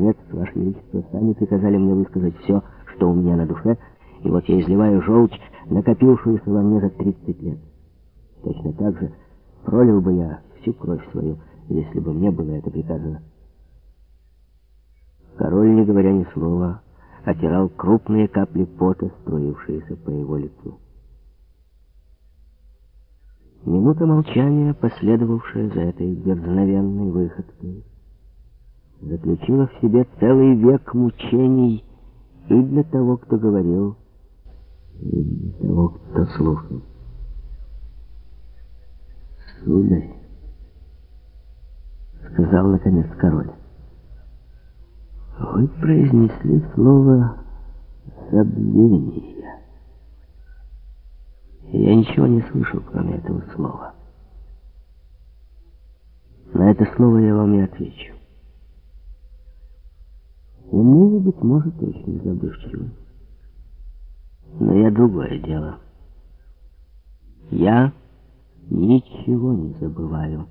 Наконец, Ваше Величество, сами приказали мне высказать все, что у меня на душе, и вот я изливаю желчь, накопившуюся во мне за 30 лет. Точно так же пролил бы я всю кровь свою, если бы мне было это приказано. Король, не говоря ни слова, отирал крупные капли пота, струившиеся по его лицу. Минута молчания, последовавшая за этой дерзновенной выходкой, заключила в себе целый век мучений и для того, кто говорил, и для того, кто слушал. «Сударь», — сказал наконец король, — «вы произнесли слово «забвение». Я ничего не слышал, кроме этого слова. На это слово я вам и отвечу. Умный, быть может, очень забывчивый. Но я другое дело. Я ничего не забываю.